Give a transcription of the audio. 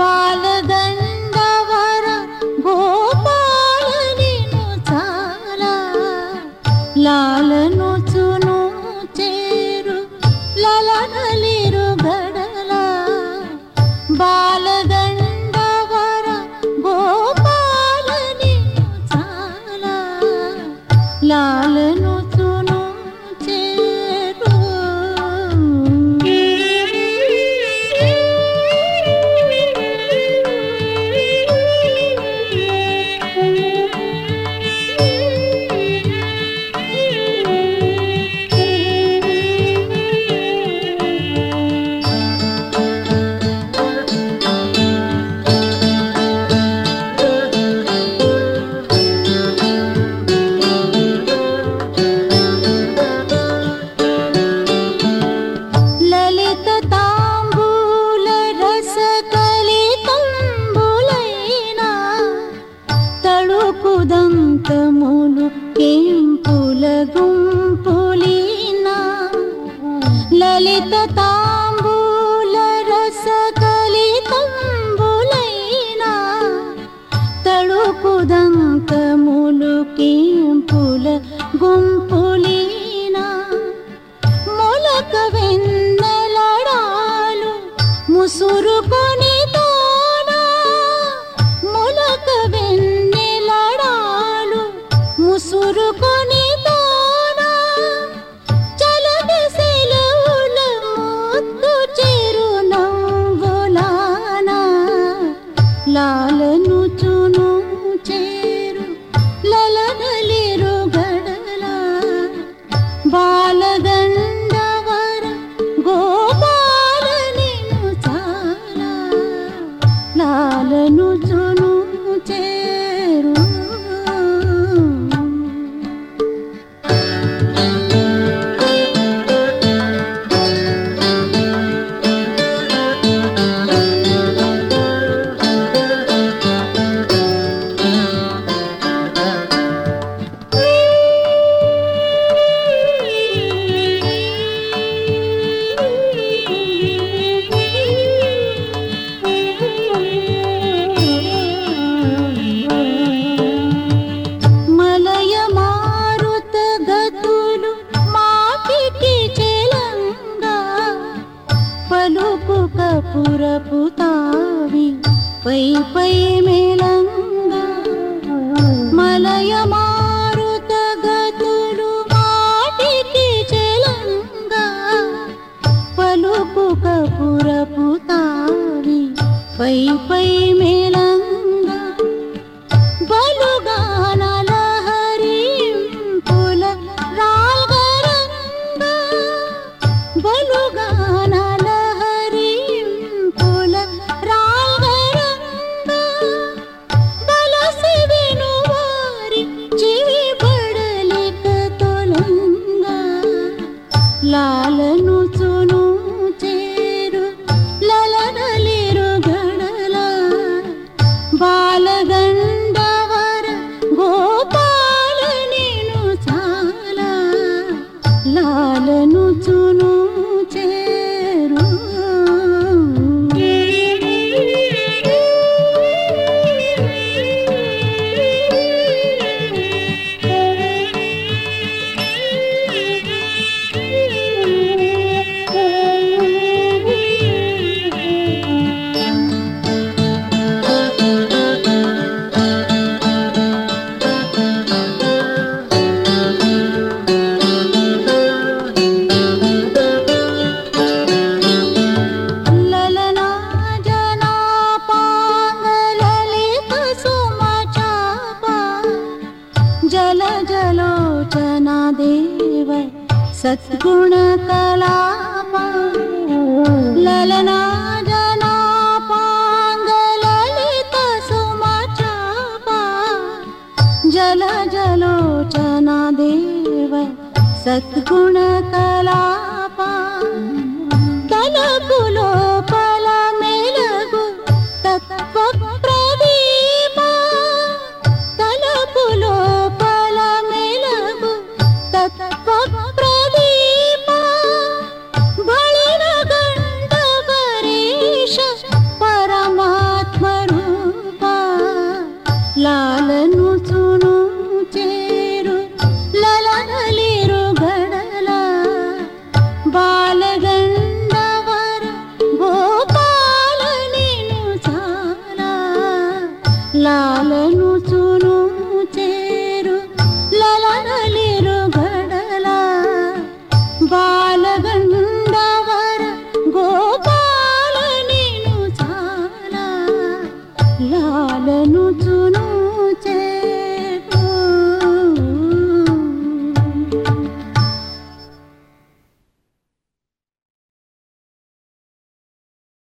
बालदण्डवर गोपालि नु लालनु चुनु चेरु ललनलि ललितताम्बूलरसकलितम्बुलैना ताम्बुलि तम्बुलिना तर् कुदं तूलिफुल गुफलक लडाल लाल పై పై మేళంగ మలయ మారుత గతులు మాటికి చెలంగ పలుకు కపురపు తావి పై పై మేళంగ బలుగాన లహరి పుల రాల్గరంగా బలుగా la जलोचना देव सत्गुण ललना जना पाङ्ग ललितमचा जल जलोचना देव सद्गुणकला चरण चुनु